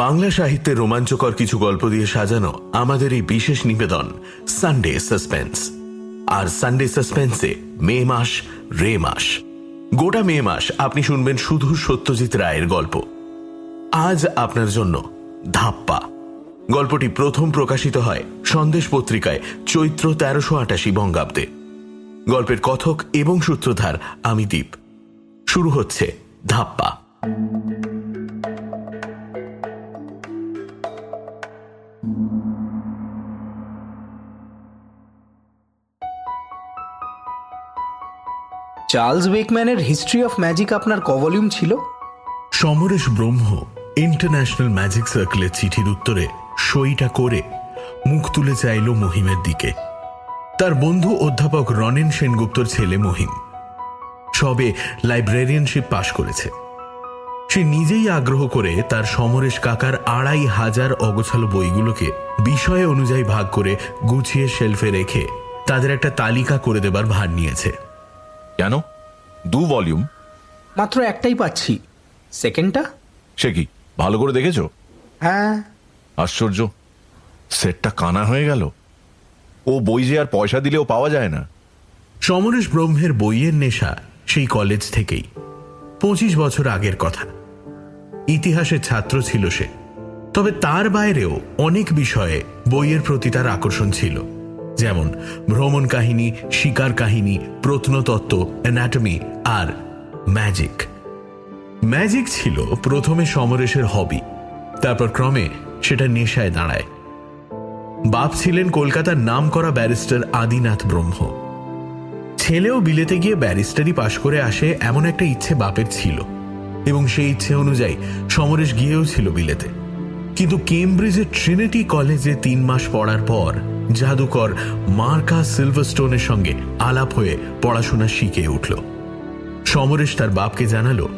বাংলা সাহিত্যের রোমাঞ্চকর কিছু গল্প দিয়ে সাজানো আমাদের এই বিশেষ নিবেদন সানডে সাসপেন্স আর সানডে সাসপেন্সে মে মাস, রে মাস। গোটা মে মাস আপনি শুনবেন শুধু সত্যজিৎ রায়ের গল্প। আজ আপনার জন্য ধাপ্পা। গল্পটি প্রথম প্রকাশিত হয় সন্দেশ পত্রিকায় চৈত্র তেরোশো আটাশি বঙ্গাব্দে। গল্পের কথক এবং সূত্রধার আমি দ্বীপ শুরু হচ্ছে ধাপ্পা। চার্লস বেকম্যানের হিস্ট্রি অফ ম্যাজিক আপনার কভলিউম ছিল? সমরেশ ব্রহ্ম ইন্টারন্যাশনাল ম্যাজিক সার্কেলের চিঠির উত্তরে সইটা করে মুখ তুলে চাইল মহিমের দিকে। তার বন্ধু অধ্যাপক রনেন সেনগুপ্তর ছেলে মহিম। সবে লাইব্রেরিয়ানশিপ পাশ করেছে। সে নিজেই আগ্রহ করে তার সমরেশ কাকার আড়াই হাজার অগোছালো বইগুলোকে বিষয় অনুযায়ী ভাগ করে গুছিয়ে শেলফে রেখে তাদের একটা তালিকা করে দেবার ভার নিয়েছে। কেন? দু ভলিউম মাত্র একটাই পাচ্ছি। সেকেন্ডটা? সে কি ভালো করে দেখেছ? হ্যাঁ। আশ্চর্য সেটটা কানা হয়ে গেল। ও বই যে আর পয়সা দিলেও পাওয়া যায় না। সমরেশ ব্রহ্মের বইয়ের নেশা সেই কলেজ থেকেই। পঁচিশ বছর আগের কথা। ইতিহাসের ছাত্র ছিল সে। তবে তার বাইরেও অনেক বিষয়ে বইয়ের প্রতি তার আকর্ষণ ছিল। যেমন ভ্রমণ কাহিনী, শিকার কাহিনী, প্রত্নতত্ত্ব অ্যানাটমি আর ম্যাজিক ম্যাজিক ছিল প্রথমে সমরেশের হবি তারপর ক্রমে সেটা নেশায় দাঁড়ায়। বাপ ছিলেন কলকাতার নাম করা ব্যারিস্টার আদিনাথ ব্রহ্ম। ছেলেও বিলেতে গিয়ে ব্যারিস্টারি পাশ করে আসে এমন একটা ইচ্ছে বাপের ছিল এবং সেই ইচ্ছে অনুযায়ী সমরেশ গিয়েও ছিল বিলেতে। কিন্তু কেমব্রিজের ট্রিনিটি কলেজে তিন মাস পড়ার পর জাদুকর মার্কা সিলভারস্টোনের সঙ্গে আলাপ হয়ে পড়াশোনা শিখে উঠল। সমরেশ তার বাপকে জানালো,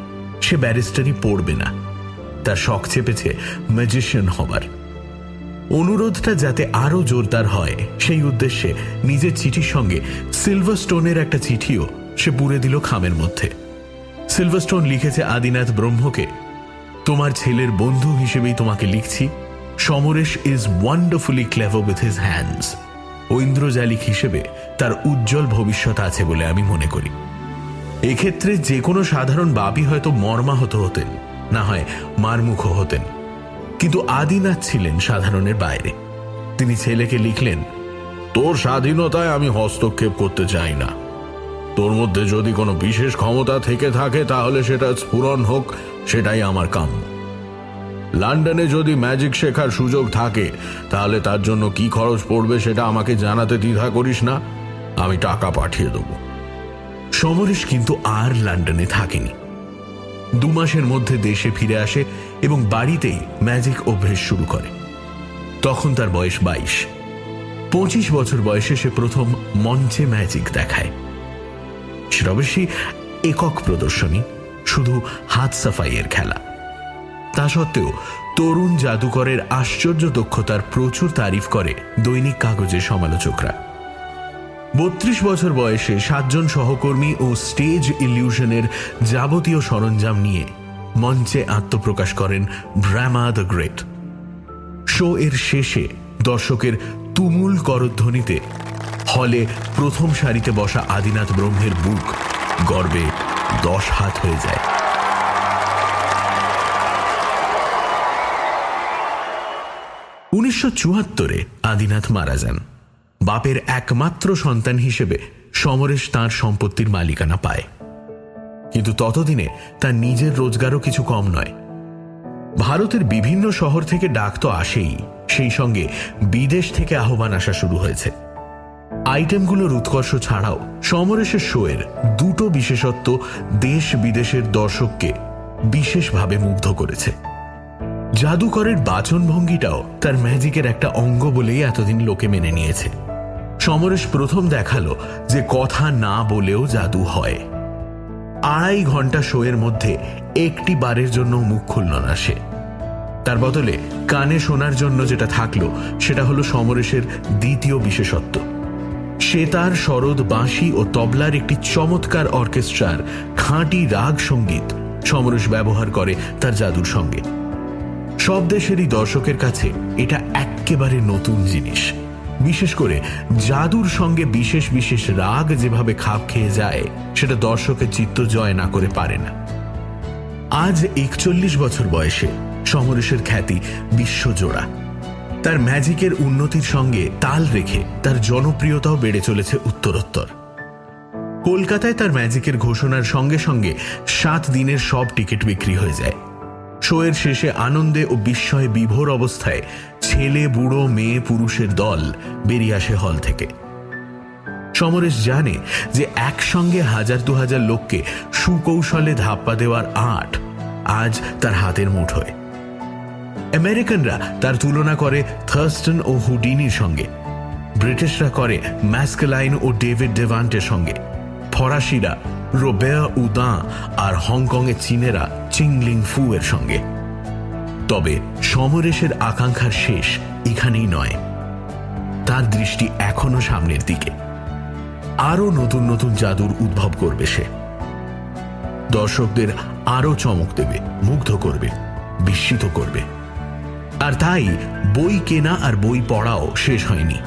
সে ব্যারিস্টারি পড়বে না। তার শখ চেপেছে ম্যাজিশিয়ান হবার। অনুরোধটা যাতে আরও জোরদার হয়, সেই উদ্দেশ্যে নিজের চিঠির সঙ্গে সিলভারস্টোনের একটা চিঠিও সে পুরে দিল খামের মধ্যে। সিলভারস্টোন লিখেছে আদিনাথ ব্রহ্মকে তোমার ছেলের বন্ধু হিসেবেই তোমাকে লিখছি। Samaresh is wonderfully clever with his hands ঐন্দ্রজালিক হিসেবে তার উজ্জ্বল ভবিষ্যৎ আছে বলে আমি মনে করি। এক্ষেত্রে যে কোনো সাধারণ বাপই হয়তো মর্মাহত হতেন, না হয় মারমুখ হতেন। কিন্তু আদিনাথ ছিলেন সাধারণের বাইরে। তিনি ছেলেকে লিখলেন, তোর স্বাধীনতায় আমি হস্তক্ষেপ করতে চাই না। তোর মধ্যে যদি কোনো বিশেষ ক্ষমতা থেকে থাকে, তাহলে সেটা স্ফুরণ হোক, সেটাই আমার কাম্য। লন্ডনে যদি ম্যাজিক শেখার সুযোগ থাকে, তাহলে তার জন্য কি খরচ পড়বে সেটা আমাকে জানাতে দ্বিধা করিস না, আমি টাকা পাঠিয়ে দেব। সমরেশ কিন্তু আর লন্ডনে থাকেনি। দু মাসের মধ্যে দেশে ফিরে আসে এবং বাড়িতেই ম্যাজিক অভ্যেস শুরু করে। তখন তার বয়স বাইশ। পঁচিশ বছর বয়সে সে প্রথম মঞ্চে ম্যাজিক দেখায়। সেটা অবশ্যই একক প্রদর্শনী, শুধু হাত সাফাইয়ের খেলা। তা সত্ত্বেও তরুণ জাদুকরের আশ্চর্য দক্ষতার প্রচুর তারিফ করে দৈনিক কাগজের সমালোচকরা। বত্রিশ বছর বয়সে সাতজন সহকর্মী ও স্টেজ ইলিউশনের যাবতীয় সরঞ্জাম নিয়ে মঞ্চে আত্মপ্রকাশ করেন ড্রামা দ্য গ্রেট। শো এর শেষে দর্শকের তুমুল করধ্বনিতে হলে প্রথম সারিতে বসা আদিনাথ ব্রহ্মের বুক গর্বে দশ হাত হয়ে যায়। উনিশশো চুয়াত্তরে আদিনাথ মারা যান। বাপের একমাত্র সন্তান হিসেবে সমরেশ তার সম্পত্তির মালিকানা পায়। কিন্তু ততদিনে তার নিজের রোজগারও কিছু কম নয়। ভারতের বিভিন্ন শহর থেকে ডাক তো আসেই, সেই সঙ্গে বিদেশ থেকে আহ্বান আসা শুরু হয়েছে। আইটেমগুলোর উৎকর্ষ ছাড়াও সমরেশের শোয়ের দুটো বিশেষত্ব দেশ বিদেশের দর্শককে বিশেষভাবে মুগ্ধ করেছে। জাদুকরের বাচনভঙ্গিটাও তার ম্যাজিকের একটা অঙ্গ বলেই এতদিন লোকে মেনে নিয়েছে। সমরেশ প্রথম দেখাল যে কথা না বলেও জাদু হয়। আড়াই ঘণ্টা শোয়ের মধ্যে একটি বারের জন্য মুখ খুলল না সে। তার বদলে কানে শোনার জন্য যেটা থাকল, সেটা হলো সমরেশের দ্বিতীয় বিশেষত্ব। সে তার শরদ বাঁশি ও তবলার একটি চমৎকার অর্কেস্ট্রার খাঁটি রাগ সংগীত সমরেশ ব্যবহার করে তার জাদুর সঙ্গে। সব দেশেরই দর্শকের কাছে এটা একেবারে নতুন জিনিস। বিশেষ করে জাদুর সঙ্গে বিশেষ বিশেষ রাগ যেভাবে খাপ খেয়ে যায়, সেটা দর্শকের চিত্ত জয় না করে পারে না। আজ একচল্লিশ বছর বয়সে সমরেশের খ্যাতি বিশ্বজোড়া। তার ম্যাজিকের উন্নতির সঙ্গে তাল রেখে তার জনপ্রিয়তাও বেড়ে চলেছে উত্তরোত্তর। কলকাতায় তার ম্যাজিকের ঘোষণার সঙ্গে সঙ্গে সাত দিনের সব টিকিট বিক্রি হয়ে যায়। শোয়ের শেষে আনন্দে ও বিস্ময়ে বিভোর অবস্থায় ছেলে, বুড়ো, মেয়ে, পুরুষের দল বেরিয়ে আসে হল থেকে। সমরেশ জানে যে একসঙ্গে হাজার দু হাজার লোককে সুকৌশলে ধাপ্পা দেওয়ার আট আজ তার হাতের মুঠোয়। আমেরিকানরা তার তুলনা করে থার্স্টন ও হুডিনির সঙ্গে। ব্রিটিশরা করে ম্যাসকেলাইন ও ডেভিড ডেভান্টের সঙ্গে। ফরাসিরা রোবেয়া উদাঁ আর হংকংয়ের চীনেরা চিংলিং ফু এর সঙ্গে। তবে সমরেশের আকাঙ্ক্ষার শেষ এখানেই নয়। তার দৃষ্টি এখনও সামনের দিকে। আরও নতুন নতুন জাদুর উদ্ভব করবে সে। দর্শকদের আরও চমক দেবে, মুগ্ধ করবে, বিস্মিত করবে। আর তাই বই কেনা আর বই পড়াও শেষ হয়নি।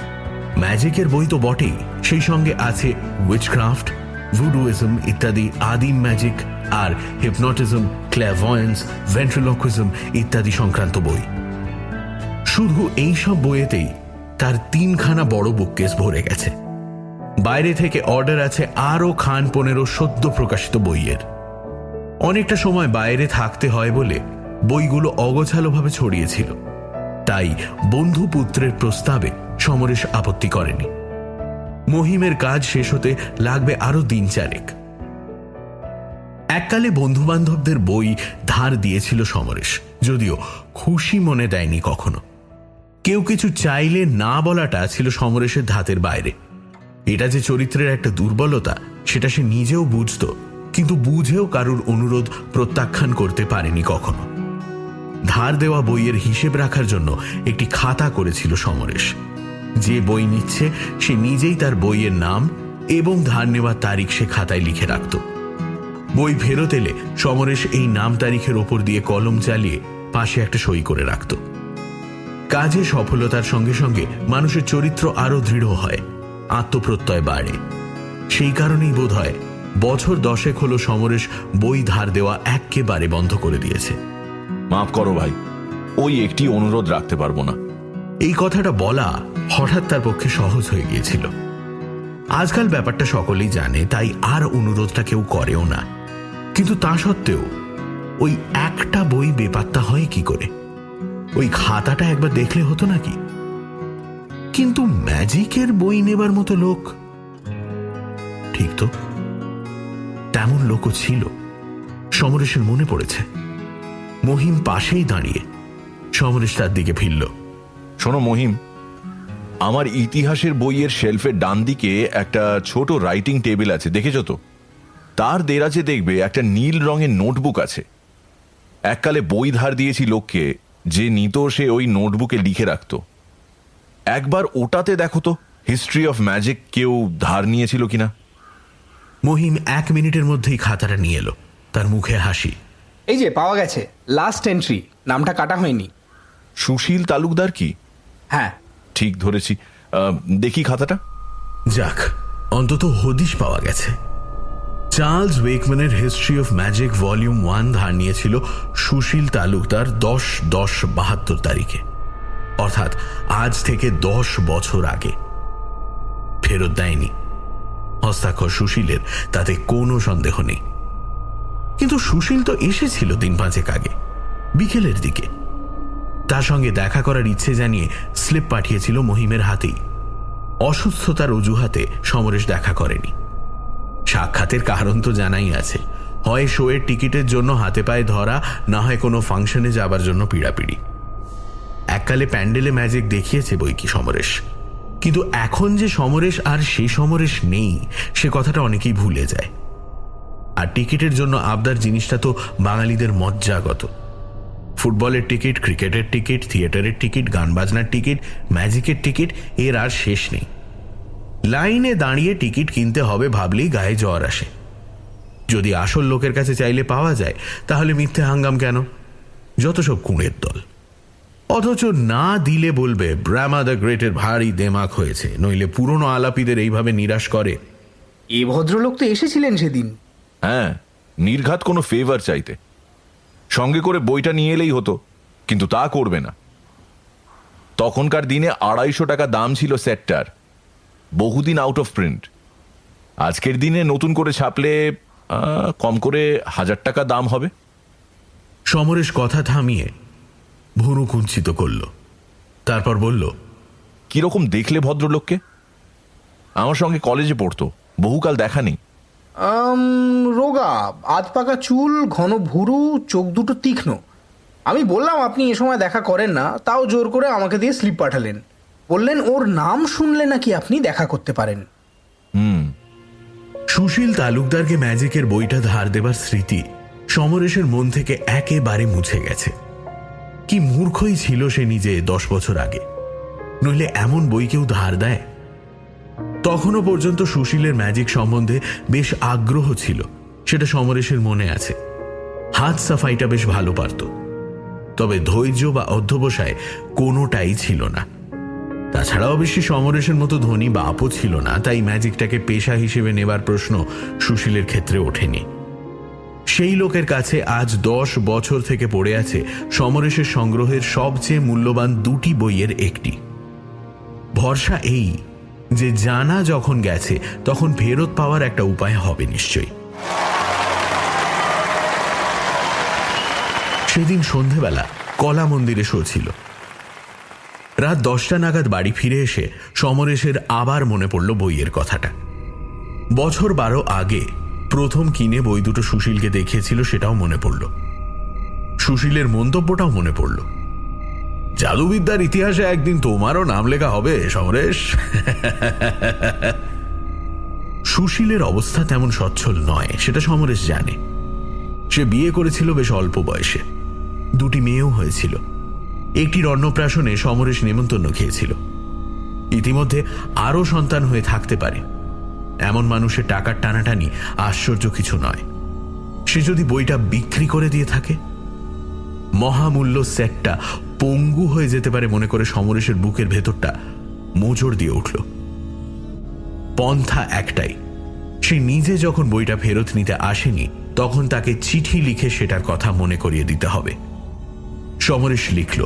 ম্যাজিকের বই তো বটেই, সেই সঙ্গে আছে উইচক্রাফট ভুডুইজম ইত্যাদি আদিম ম্যাজিক আর হিপনোটিজম ক্ল্যাভয়েন্স ভেন্ট্রিলকুইজম ইত্যাদি সংক্রান্ত বই। শুধু এই সব বইয়েতেই তার তিনখানা বড় বুককেস ভরে গেছে। বাইরে থেকে অর্ডার আছে আরও খান পনেরো সদ্য প্রকাশিত বইয়ের। অনেকটা সময় বাইরে থাকতে হয় বলে বইগুলো অগোছালোভাবে ছড়িয়েছিল। তাই বন্ধু পুত্রের প্রস্তাবে সমরেশ আপত্তি করেনি। মহিমের কাজ শেষ হতে লাগবে আরও দিন চারেক। এককালে বন্ধু বান্ধবদের বই ধার দিয়েছিল সমরেশ, যদিও খুশি মনে দেয়নি কখনো। কেউ কিছু চাইলে না বলাটা ছিল সমরেশের ধাতের বাইরে। এটা যে চরিত্রের একটা দুর্বলতা, সেটা সে নিজেও বুঝত, কিন্তু বুঝেও কারুর অনুরোধ প্রত্যাখ্যান করতে পারেনি কখনো। ধার দেওয়া বইয়ের হিসেব রাখার জন্য একটি খাতা করেছিল সমরেশ। যে বই নিচ্ছে, সে নিজেই তার বইয়ের নাম এবং ধার নেওয়ার তারিখ সে খাতায় লিখে রাখত। বই ফেরত এলে সমরেশ এই নাম তারিখের ওপর দিয়ে কলম চালিয়ে পাশে একটা সই করে রাখত। কাজে সফলতার সঙ্গে সঙ্গে মানুষের চরিত্র আরও দৃঢ় হয়, আত্মপ্রত্যয় বাড়ে। সেই কারণেই বোধ হয় বছর দশেক হলো সমরেশ বই ধার দেওয়া একেবারে বন্ধ করে দিয়েছে। মাফ করো ভাই, ওই একটি অনুরোধ রাখতে পারব না। এই কথাটা বলা হঠাৎ তার পক্ষে সহজ হয়ে গিয়েছিল। আজকাল ব্যাপারটা সকলেই জানে, তাই আর অনুরোধটা কেউ করেও না। কিন্তু তা সত্ত্বেও, ওই একটা বই বেপাত্তা হয় কি করে? ওই খাতাটা একবার দেখলে হতো নাকি? কিন্তু ম্যাজিকের বই নেবার মতো লোক, ঠিক তো? তেমন লোকও ছিল। সমরেশের মনে পড়েছে। মহিম পাশেই দাঁড়িয়ে সমরেশ তার দিকে ফিরল। শোনো মহিম আমার ইতিহাসের বইয়ের শেলফের ডান দিকে একটা ছোট রাইটিং টেবিল আছে দেখেছ তো? তার দেরাজে দেখবে একটা নীল রঙের নোটবুক আছে। এককালে বই ধার দিয়েছি লোককে যে নিত সে ওই নোটবুকে লিখে রাখত। একবার ওটাতে দেখো তো হিস্ট্রি অফ ম্যাজিক কেউ ধার নিয়েছিল কিনা? মহিম এক মিনিটের মধ্যেই খাতাটা নিয়ে এলো তার মুখে হাসি। এই যে পাওয়া গেছে। লাস্ট এন্ট্রি নামটা কাটা হয়নি। সুশীল তালুকদার কি? হ্যাঁ। ঠিক ধরেছি। দেখি খাতাটা। যাক অন্তত হদিশ পাওয়া গেছে। Charles ওয়েকম্যানের history of magic volume one ধার নিয়েছিল সুশীল তালুকদার দশ দশ বাহাত্তর তারিখে। অর্থাৎ আজ থেকে দশ বছর আগে। ফেরত দেয়নি। হস্তাক্ষর সুশীলের তাতে কোনো সন্দেহ নেই। কিন্তু সুশীল তো এসেছিল দিন পাঁচেক আগে, বিকেলের দিকে। তার সঙ্গে দেখা করার ইচ্ছে জানিয়ে স্লিপ পাঠিয়েছিল মহিমের হাতেই। অসুস্থতার অজুহাতে সমরেশ দেখা করেনি। সাক্ষাতের কারণ তো জানাই আছে। হয় শোয়ের টিকিটের জন্য হাতে পায়ে ধরা, না হয় কোনো ফাংশনে যাবার জন্য পিড়াপিড়ি। এককালে প্যান্ডেলে ম্যাজিক দেখিয়েছে বই কি সমরেশ। কিন্তু এখন যে সমরেশ আর সে সমরেশ নেই, সে কথাটা অনেকেই ভুলে যায়। আর টিকিটের জন্য আবদার জিনিসটা তো বাঙালিদের মজ্জাগত। ফুটবলের টিকিট, ক্রিকেটের টিকিট, থিয়েটারের টিকিট গান বাজনার টিকিট, ম্যাজিকের টিকিট, এর আর শেষ নেই। লাইনে দাঁড়িয়ে টিকিট কিনতে হবে ভাবলেই গায়ে জ্বর আসে। যদি আসল লোকের কাছে চাইলে পাওয়া যায়, তাহলে মিথ্যে হাঙ্গাম কেন? যত সব কুঁড়ের দল। অথচ না দিলে বলবে ব্রামা দ্য গ্রেটের ভারী দেমাক হয়েছে। নইলে পুরনো আলাপিদের এইভাবে নিরাশ করে। এ ভদ্রলোক তো এসেছিলেন সেদিন। হ্যাঁ নির্ঘাত কোনো ফেভার চাইতে। সঙ্গে করে বইটা নিয়ে এলেই হতো কিন্তু তা করবে না। তখনকার দিনে আড়াইশো টাকা দাম ছিল সেটটার বহুদিন আউট অফ প্রিন্ট আজকের দিনে নতুন করে ছাপলে কম করে হাজার টাকা দাম হবে। সমরেশ কথা থামিয়ে ভুরু কুঞ্চিত করল। তারপর বলল কীরকম দেখলে ভদ্রলোককে? আমার সঙ্গে কলেজে পড়তো বহুকাল দেখা নেই। রোগা, আধ পাকা চুল, ঘন ভুরু, চোখ দুটো তীক্ষ্ণ। আমি বললাম, আপনি এ সময় দেখা করেন না। তাও জোর করে আমাকে দিয়ে স্লিপ পাঠালেন। বললেন, ওর নাম শুনলে নাকি আপনি দেখা করতে পারেন? হুম। সুশীল তালুকদারকে ম্যাজিকের বইটা ধার দেবার স্মৃতি সমরেশের মন থেকে একেবারে মুছে গেছে। কি মূর্খই ছিল সে নিজে দশ বছর আগে। নইলে এমন বই কেউ ধার দেয়? তখনও পর্যন্ত সুশীলের ম্যাজিক সম্বন্ধে বেশ আগ্রহ ছিল। সেটা সমরেশের মনে আছে। হাত সাফাইটা বেশ ভালো পারত। তবে ধৈর্য বা অধ্যবসায় কোনোটাই ছিল না। তাছাড়া অবশ্যই সমরেশের মতো ধনী বাপও ছিল না, তাই ম্যাজিকটাকে পেশা হিসেবে নেবার প্রশ্ন সুশীলের ক্ষেত্রে ওঠেনি। সেই লোকের কাছে আজ দশ বছর থেকে পড়ে আছে সমরেশের সংগ্রহের সবচেয়ে মূল্যবান দুটি বইয়ের একটি। ভরসা এই যে জানা যখন গেছে, তখন ফেরত পাওয়ার একটা উপায় হবে নিশ্চয়ই। সেদিন সন্ধেবেলা কলা মন্দিরে শো ছিল। রাত দশটা নাগাদ বাড়ি ফিরে এসে সমরেশের আবার মনে পড়ল বইয়ের কথাটা। বছর বারো আগে প্রথম কিনে বই দুটো সুশীলকে দেখিয়েছিল সেটাও মনে পড়ল। সুশীলের মন্তব্যটাও মনে পড়ল। জাদুবিদ্যার ইতিহাসে একদিন তোমারও নাম লেখা হবে, সমরেশ। সুশীলের অবস্থা তেমন সচ্ছল নয়, সেটা সমরেশ জানে। সে বিয়ে করেছিল বেশ অল্প বয়সে। দুটি মেয়েও হয়েছিল। একটির অন্নপ্রাশনে সমরেশ নেমন্তন্ন খেয়েছিল। ইতিমধ্যে আরও সন্তান হয়ে থাকতে পারে। এমন মানুষের টাকার টানাটানি আশ্চর্য কিছু নয়। সে যদি বইটা বিক্রি করে দিয়ে থাকে, মহামূল্য সেটটা পঙ্গু হয়ে যেতে পারে মনে করে সমরেশের বুকের ভেতরটা। মোজড় দিয়ে উঠল। পন্থা একটাই। সে নিজে যখন বইটা ফেরত নিতে আসেনি, তখন তাকে চিঠি লিখে সেটার কথা মনে করিয়ে দিতে হবে। সমরেশ লিখল,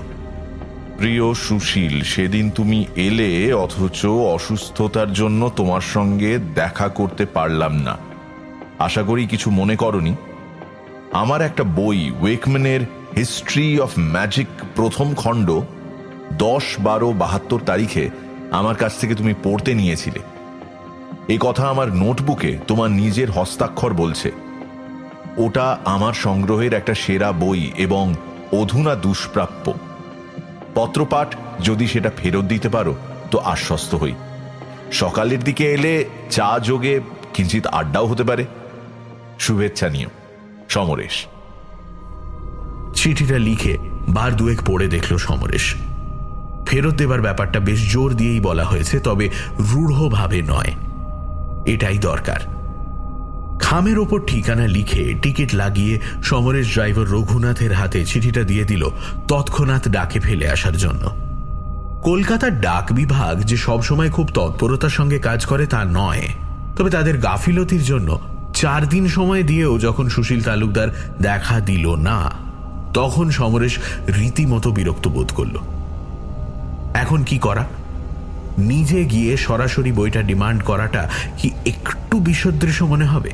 প্রিয় সুশীল, সেদিন তুমি এলে অথচ অসুস্থতার জন্য তোমার সঙ্গে দেখা করতে পারলাম না। আশা করি কিছু মনে করনি। আমার একটা বই, ওয়েকম্যানের হিস্ট্রি অফ ম্যাজিক প্রথম খণ্ড দশ বারো বাহাত্তর তারিখে আমার কাছ থেকে তুমি পড়তে নিয়েছিলে। এই কথা আমার নোটবুকে তোমার নিজের হস্তাক্ষর বলছে। ওটা আমার সংগ্রহের একটা সেরা বই এবং অধুনা দুষ্প্রাপ্য। পত্রপাঠ যদি সেটা ফেরত দিতে পারো, তো আশ্বস্ত হই। সকালের দিকে এলে চা যোগে কিঞ্চিত আড্ডাও হতে পারে। শুভেচ্ছা নিও। সমরেশ। চিঠিটা লিখে বার দুয়েক পড়ে দেখল সমরেশ। ফেরত দেবার ব্যাপারটা বেশ জোর দিয়েই বলা হয়েছে, তবে রূঢ়ভাবে নয়। এটাই দরকার। খামের ওপর ঠিকানা লিখে টিকিট লাগিয়ে সমরেশ ড্রাইভার রঘুনাথের হাতে চিঠিটা দিয়ে দিল তৎক্ষণাৎ ডাকে ফেলে আসার জন্য। কলকাতার ডাক বিভাগ যে সবসময় খুব তৎপরতার সঙ্গে কাজ করে তা নয়, তবে তাদের গাফিলতির জন্য চার দিন সময় দিয়েও যখন সুশীল তালুকদার দেখা দিল না। তখন সমরেশ রীতিমতো বিরক্ত বোধ করল। এখন কি করা? নিজে গিয়ে সরাসরি বইটা ডিমান্ড করাটা কি একটু বিসদৃশ্য মনে হবে?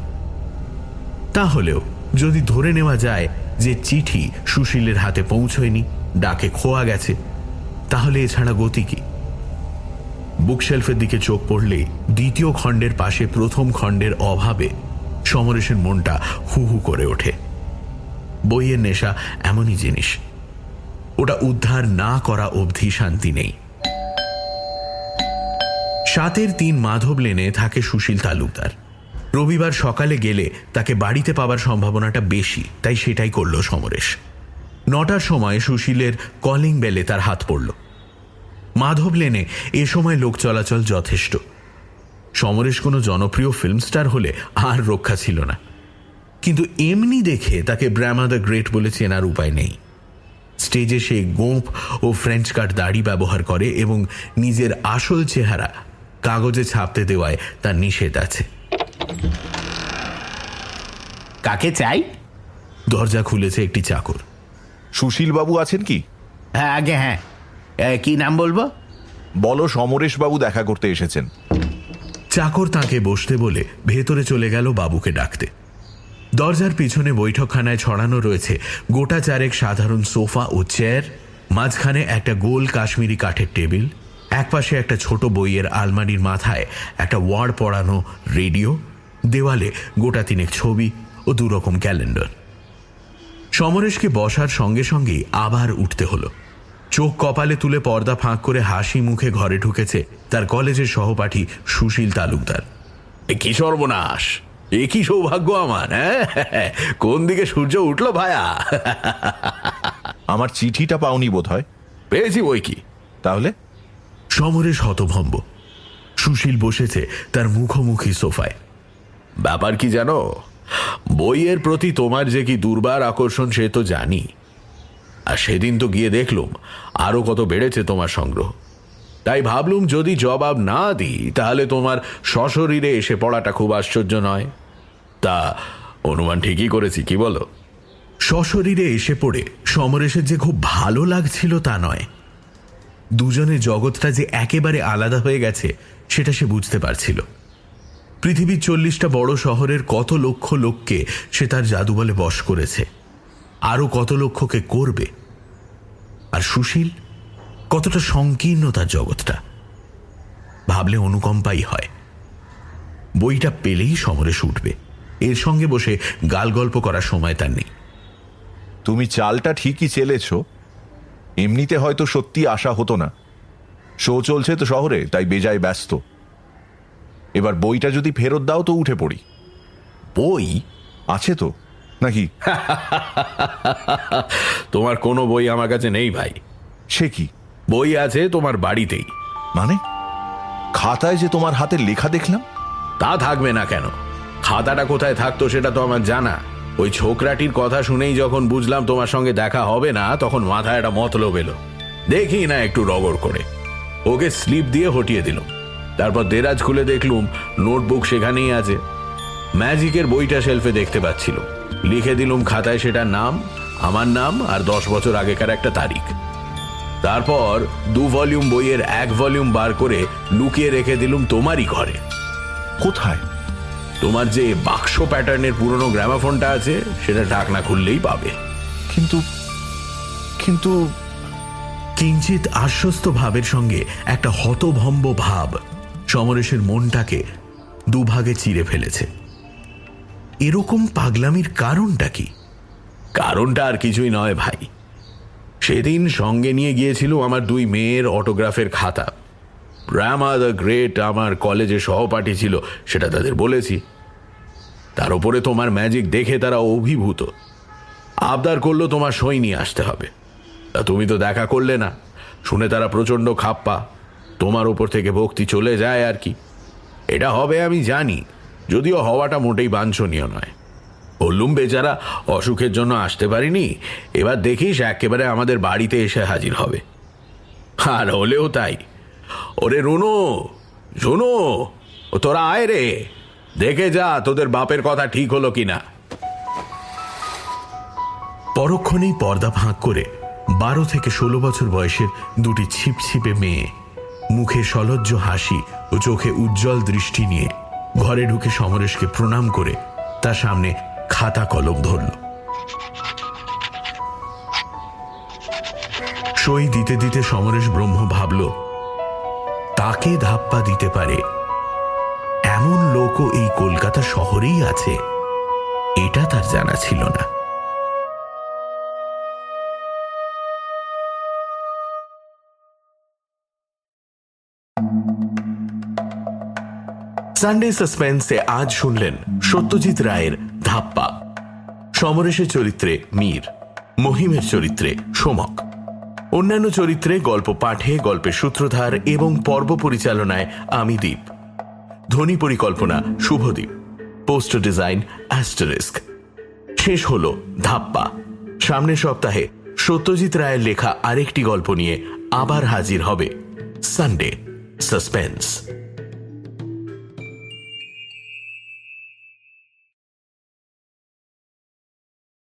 তাহলেও যদি ধরে নেওয়া যায় যে চিঠি সুশীলের হাতে পৌঁছয়নি, ডাকে খোয়া গেছে, তাহলে এছাড়া গতি কি? বুকশেলফের দিকে চোখ পড়লে দ্বিতীয় খণ্ডের পাশে প্রথম খণ্ডের অভাবে সমরেশের মনটা হু হু করে ওঠে। বইয়ের নেশা এমনই জিনিস। ওটা উদ্ধার না করা অবধি শান্তি নেই। সাতের তিন মাধব লেনে থাকে সুশীল তালুকদার। রবিবার সকালে গেলে তাকে বাড়িতে পাবার সম্ভাবনাটা বেশি, তাই সেটাই করল সমরেশ। নটার সময় সুশীলের কলিং বেলে তার হাত পড়ল। মাধব লেনে এ সময় লোক চলাচল যথেষ্ট। সমরেশ কোনো জনপ্রিয় ফিল্ম স্টার হলে আর রক্ষা ছিল না। কিন্তু এমনি দেখে তাকে ব্র্যামা দ্য গ্রেট বলে চেনার উপায় নেই। স্টেজে সে গোঁপ ও ফ্রেঞ্চ কাট দাড়ি ব্যবহার করে এবং নিজের আসল চেহারা কাগজে ছাপতে দেওয়ায় তার নিষেধ আছে। কাকে চাই? দরজা খুলেছে একটি চাকর। সুশীল বাবু আছেন কি? হ্যাঁ আগে হ্যাঁ। কি নাম বলব? বলো সমরেশ বাবু দেখা করতে এসেছেন। চাকর তাকে বসতে বলে ভেতরে চলে গেল বাবুকে ডাকতে। দরজার পিছনে বৈঠকখানায় ছড়ানো রয়েছে গোটা চারেক সাধারণ সোফা ও চেয়ার, মাঝখানে একটা গোল কাশ্মীরি কাঠের টেবিল, একপাশে একটা ছোট বইয়ের আলমারির মাথায় একটা ওয়ার্ড পড়ানো রেডিও, দেওয়ালে গোটা তিনেক ছবি ও দুরকম ক্যালেন্ডার। সমরেশকে বসার সঙ্গে সঙ্গেই আবার উঠতে হলো। চোখ কপালে তুলে পর্দা ফাঁক করে হাসি মুখে ঘরে ঢুকেছে তার কলেজের সহপাঠী সুশীল তালুকদার। কি সর্বনাশ! এ কি সৌভাগ্য আমার হ্যাঁ? কোন দিকে সূর্য উঠল ভায়া? আমার চিঠিটা পাওনি বোধ হয় পেয়েছি বই কি? তাহলে? সমরেশ হতভম্ব সুশীল বসেছে তার মুখোমুখি সোফায়। ব্যাপার কি জানো? বইয়ের প্রতি তোমার যে কি দুর্বার আকর্ষণ সে তো জানি। আর সেদিন তো গিয়ে দেখলুম আরও কত বেড়েছে তোমার সংগ্রহ। তাই ভাবলুম যদি জবাব না দিই তাহলে তোমার সশরীরে এসে পড়াটা খুব আশ্চর্য নয়। তা অনুমান ঠিকই করেছি, কি বলো? সশরীরে এসে পড়ে সমরেশের যে খুব ভালো লাগছিল তা নয়। দুজনের জগৎটা যে একেবারে আলাদা হয়ে গেছে, সেটা সে বুঝতে পারছিল। পৃথিবীর চল্লিশটা বড় শহরের কত লক্ষ লোককে সে তার জাদু বলে বশ করেছে। আরও কত লক্ষকে করবে? আর সুশীল, কতটা সংকীর্ণ তার জগৎটা। ভাবলে অনুকম্পাই হয়। বইটা পেলেই সমরেশ উঠবে। এর সঙ্গে বসে গাল গল্প করার সময় তার নেই। তুমি চালটা ঠিকই চেলেছ। এমনিতে হয়তো সত্যি আশা হতো না। শো চলছে তো শহরে তাই বেজায় ব্যস্ত। এবার বইটা যদি ফেরত দাও তো উঠে পড়ি। বই? আছে তো নাকি? তোমার কোনো বই আমার কাছে নেই ভাই। সে কি? বই আছে তোমার বাড়িতেই। মানে? খাতায় যে তোমার হাতে লেখা দেখলাম? তা থাকবে না কেন? খাতাটা কোথায় থাকতো সেটা তো আমার জানা। ওই ছোকরাটির কথা শুনেই যখন বুঝলাম তোমার সঙ্গে দেখা হবে না, তখন মাথায় একটা মতলব এলো। দেখি না একটু রগড় করে। ওকে স্লিপ দিয়ে হটিয়ে দিল তারপর দেরাজ খুলে দেখলুম নোটবুক সেখানেই আছে। ম্যাজিকের বইটা শেলফে দেখতে পাচ্ছিল লিখে দিলুম খাতায় সেটার নাম, আমার নাম আর দশ বছর আগেকার একটা তারিখ। তারপর দু ভলিউম বইয়ের এক ভলিউম বার করে লুকিয়ে রেখে দিলুম তোমারই ঘরে। কোথায়? তোমার যে বাক্স প্যাটার্নের পুরনো গ্রামাফোনটা আছে সেটা ঢাকনা খুললেই পাবে। কিন্তু কিন্তু কিঞ্চিত আশ্বস্ত ভাবের সঙ্গে একটা হতভম্ব ভাব সমরেশের মনটাকে দুভাগে চিরে ফেলেছে। এরকম পাগলামির কারণটা কি? কারণটা আর কিছুই নয় ভাই। সেদিন সঙ্গে নিয়ে গিয়েছিল আমার দুই মেয়ের অটোগ্রাফের খাতা। রামা দ্য গ্রেট আমার কলেজে সহপাঠী ছিল, সেটা তাদের বলেছি। তার উপরে তোমার ম্যাজিক দেখে তারা অভিভূত। আবদার করল তোমার সই নিয়ে আসতে হবে। তা তুমি তো দেখা করলে না। শুনে তারা প্রচণ্ড খাপ্পা। তোমার উপর থেকে ভক্তি চলে যায় আর কি। এটা হবে আমি জানি, যদিও হওয়াটা মোটেই বাঞ্ছনীয় নয়। বললুম বেচারা অসুখের জন্য আসতে পারিনি, এবার দেখিস একেবারে আমাদের বাড়িতে এসে হাজির হবে। আর হলেও তাই। ওরে রুনু ঝুনু ও তোরা আয় রে। দেখে যা তোদের বাপের কথা ঠিক হলো কিনা। পরক্ষণেই পর্দা ফাঁক করে বারো থেকে ষোলো বছর বয়সের দুটি ছিপছিপে মেয়ে, মুখে সলজ্জ হাসি ও চোখে উজ্জ্বল দৃষ্টি নিয়ে ঘরে ঢুকে সমরেশকে প্রণাম করে তার সামনে খাতা কলম ধরল। সই দিতে দিতে সমরেশ ব্রহ্ম ভাবল তাকে ধাপ্পা দিতে পারে। এমন লোকও এই কলকাতা শহরেই আছে। এটা তার জানা ছিল না। সানডে সাসপেন্সে আজ শুনলেন সত্যজিৎ রায়ের ধাপ্পা। সমরেশের চরিত্রে মীর, মহিমের চরিত্রে সোমক। অন্যান্য চরিত্রে গল্প পাঠে, গল্পের সূত্রধার এবং পর্ব পরিচালনায় আমি দ্বীপ ধ্বনি পরিকল্পনা শুভদ্বীপ পোস্টার ডিজাইন, অ্যাস্টারিস্ক। শেষ হল ধাপ্পা। সামনের সপ্তাহে সত্যজিৎ রায়ের লেখা আরেকটি গল্প নিয়ে আবার হাজির হবে সানডে, সাসপেন্স।